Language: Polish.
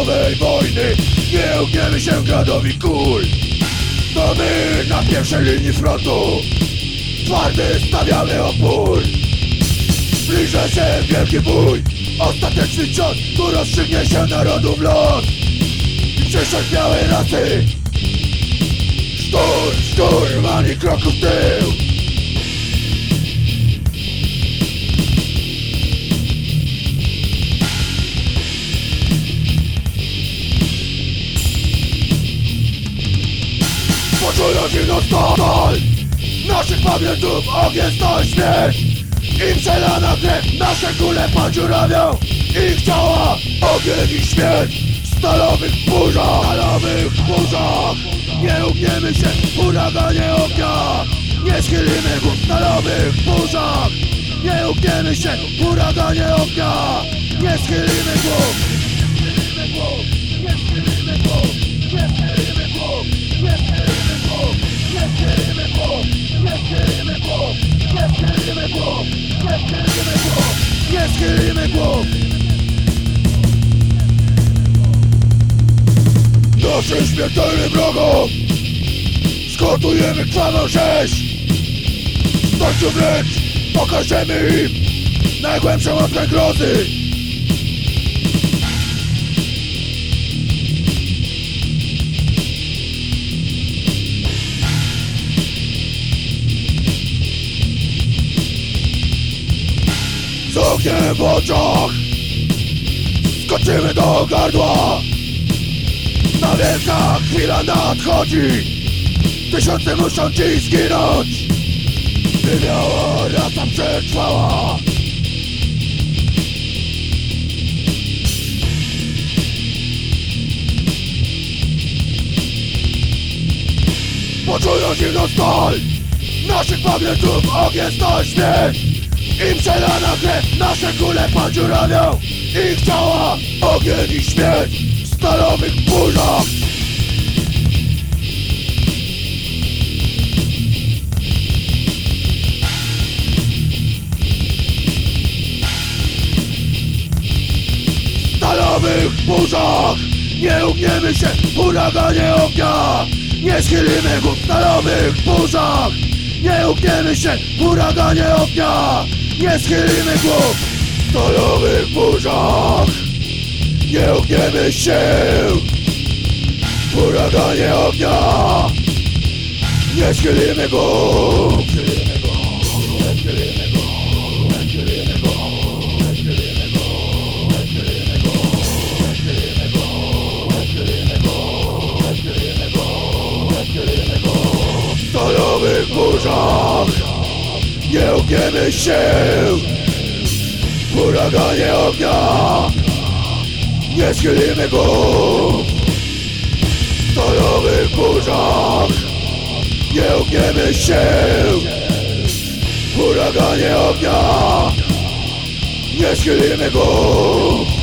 stalowej wojny. Nie ugniemy się gradowi kul To my na pierwszej linii frontu. Twardy stawiamy opór. Zbliża się wielki bój. Ostateczny cios, tu rozstrzygnie się narodów los. I przyszłość białej rasy. Sztur, sztur, ani kroku w tył Poczują zimną stal Naszych pamiętów ogień to śmierć Im przelana krew nasze kule podziurawią. Ich ciała ogień i śmierć W stalowych burzach. Stalowych burzach. Nie ugniemy się w huraganie ognia Nie schylimy w stalowych burzach. Nie ugniemy się w huraganie ognia Nie schylimy głów Naszym śmiertelnym wrogom Skotujemy krwawą rzeź Stońcu wręcz Pokażemy im Najgłębszą łatkę grozy! Z ogniem w oczach Skoczymy do gardła Wielka chwila nadchodzi. Tysiące muszą dziś zginąć. By biała rasa przetrwała. Poczują zimną stal. Naszych pamiętów ogień śmierć. Im przelana krew nasze kule podziurawią Ich ciała ogień i śmierć stalowych burzach. W stalowych burzach. Nie ugniemy się w huraganie ognia. Nie schylimy głów w stalowych burzach. Nie ugniemy się w huraganie ognia. Nie schylimy głów w stalowych burzach Nie ugniemy się. Huraganie ognia. Nie schylimy głów W stalowych burzach Nie ugniemy się. Huraganie ognia Nie schylimy głów W stalowych burzach Nie ugniemy się. W huraganie ognia. Nie schylimy głów